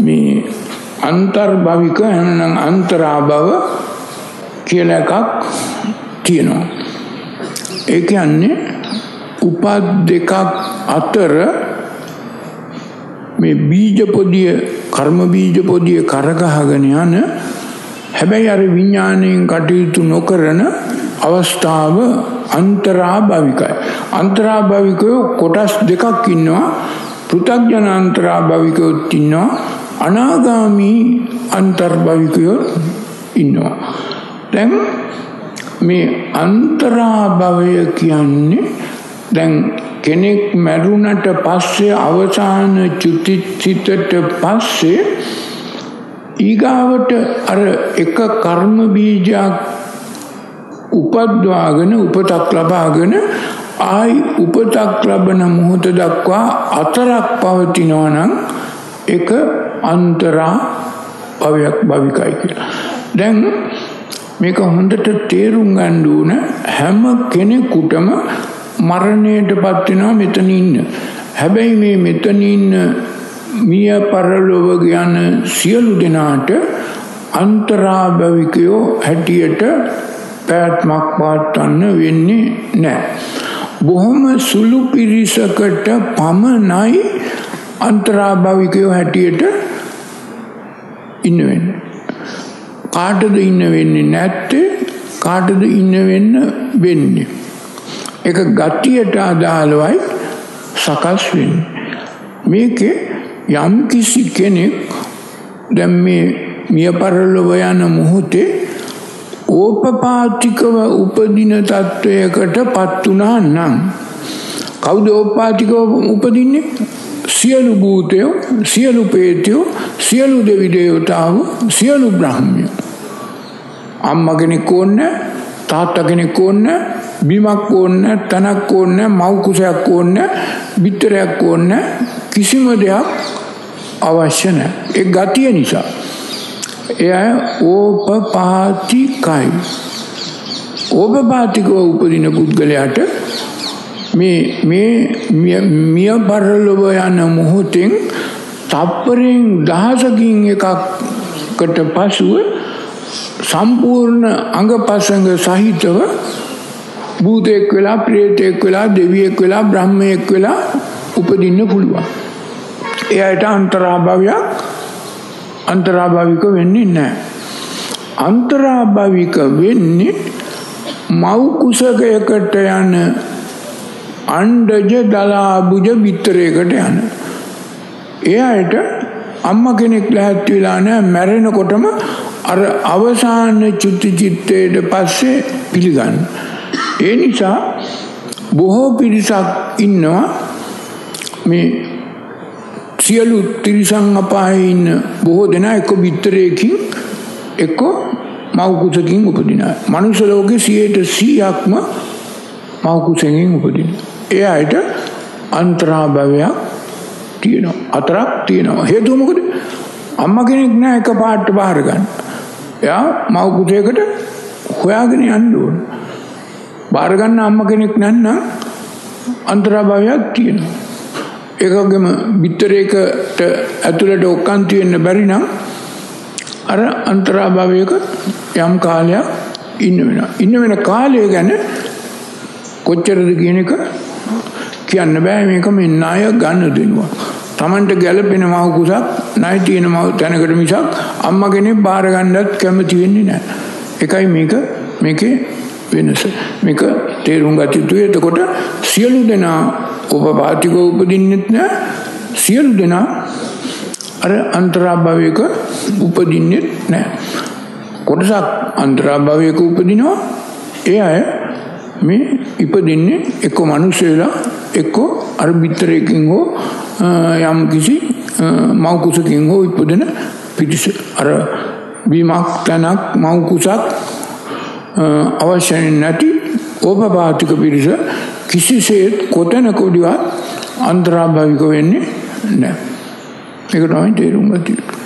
මේ අන්තර්භවික එහෙනම් අන්තරාභව කියලා එකක් තියෙනවා. ඒ කියන්නේ උපත් දෙකක් අතර මේ බීජ පොදිය කර්ම බීජ පොදිය කරගහගෙන යන හැබැයි අර විඥාණයෙන් කටයුතු නොකරන අවස්ථාව අන්තරාභවිකයි. අන්තරාභවිකයෝ කොටස් දෙකක් ඉන්නවා. පෘථග්ජන අන්තරාභවිකයොත් ඉන්නවා. අනාගාමී අන්තර්භවිකයෝ ඉන්නවා. දැන් මේ අන්තරාභවය කියන්නේ දැන් කෙනෙක් මැරුණට පස්සේ අවසාන චුතිසිතට පස්සේ ඊගාවට අර එක කර්ම බීජයක් උපද්වාගෙන උපතක් ලබාගෙන ආයි උපතක් ලබන මොහොත දක්වා අතරක් පවතිනවා නම් ඒක අන්තරා භවයක් භවිකයි කියලා. දැන් මේක හොඳට තේරුම් ගන්න ඕන හැම කෙනෙකුටම මරණයටපත් වෙනවා මෙතන ඉන්න. හැබැයි මේ මෙතන ඉන්න මිය පරලොව යන සියලු දෙනාට අන්තරාභවිකයෝ හැටියට පැවැත්මක් පවත්වන්න වෙන්නේ නැහැ. බොහොම සුළු පිරිසකට පමණයි අන්තරාභවිකයෝ හැටියට ඉන්න වෙන්නේ. කාටද ඉන්න වෙන්නේ නැත්තේ කාටද ඉන්න වෙන්න වෙන්නේ. ඒක ගතියට අදාළවයි සකස් වෙන්නේ. මේකේ යම් කිසි කෙනෙක් දැන් මේ මිය පරලොව යන මොහොතේ ඕපපාතිකව උපදින තත්වයකට පත් වුණා නම් කවුද ඕපපාතිකව උපදින්නේ? සියලු භූතයෝ සියලු ප්‍රේතයෝ සියලු දෙවි දේවතාවෝ සියලු බ්‍රහ්මයෝ. අම්මා කෙනෙක් ඕනේ තාත්තා කෙනෙක් ඕනේ බිමක් ඕනේ තනක් ඕනේ මව් කුසයක් ඕනේ බිත්තරයක් ඕනේ කිසිම දෙයක් අවශ්‍ය නැහැ. ඒ ගතිය නිසා. එය ඕපපාතිකයි. ඕපපාතිකව උපදින පුද්ගලයාට මේ මේ මිය පරලොව යන මොහොතෙන් තප්පරෙන් දහසකින් එකකට පසුව සම්පූර්ණ අංගපසංග සහිතව භූතෙක් වෙලා ප්‍රේතෙක් වෙලා දෙවියෙක් වෙලා බ්‍රහ්මයෙක් වෙලා උපදින්න පුළුවන්. එයාට අන්තරාභවයක් අන්තරාභාවික වෙන්නේ නැහැ. අන්තරාභාවික වෙන්නේ මව් කුසකයකට යන අණ්ඩජ දලාබුජ බිත්තරයකට යන. එයාට අම්මා කෙනෙක් ලැහැත් වෙලා නැහැ මැරෙනකොටම අර අවසාන චුති චිත්තයට පස්සේ පිළිගන්න. ඒ නිසා බොහෝ පිරිසක් ඉන්නවා මේ සියලු තිරිසන් අපායේ ඉන්න බොහෝ දෙනා එක්ක බිත්තරයකින් එක්ක මව් කුසකින් උපදිනවා. මනුෂ්‍ය ලෝකේ 100%ක්ම මව් කුසකින් උපදින. ඒ අයට අන්තරාභවයක් තියෙනවා. අතරක් තියෙනවා. හේතුව මොකද? අම්මා කෙනෙක් නෑ එකපාරට බාහිර ගන්න. එයා මව් කුසයකට හොයාගෙන යන්න ඕන. බාහිර ගන්න අම්මා කෙනෙක් නැත්නම් අන්තරාභවයක් තියෙනවා. ඒකගෙම බිත්තරයකට ඇතුළට ඔක්කන් තියෙන්න බැරි නම් අර අන්තරාභාවයක යම් කාලයක් ඉන්න වෙනවා. ඉන්න වෙන කාලය ගැන කොච්චරද කියන එක කියන්න බෑ මේක මේ ණය ගන්න දෙනවා. Tamanට ගැළපෙන මව කුසක් ණය තියෙන මව තැනකට මිසක් අම්මා කෙනෙක් බාර ගන්නත් කැමති වෙන්නේ නැහැ. ඒකයි මේක මේකේ වෙනස. මේක තේරුම් ගත යුතුයි. එතකොට සියලු දෙනා උපපාතික උපදින්නෙත් නෑ සියලු දෙනා අර අන්තරාභවයක උපදින්නෙත් නෑ කොටසක් අන්තරාභවයක උපදිනවා ඒ අය මේ ඉපදින්නේ එක්ක මිනිස් වෙලා එක්ක අර බිත්තරයකින් හෝ යම් කිසි මව් කුසකින් හෝ ඉපදෙන පිටිස අර බීමක් තනක් මව් කුසක් අවශ්‍ය නැති ඕපපාතික පිරිස කිසිසේත් කොතැනකොඩිවත් අන්තරාභාවික වෙන්නේ නැහැ. ඒක තමයි තේරුම් ගත යුතු.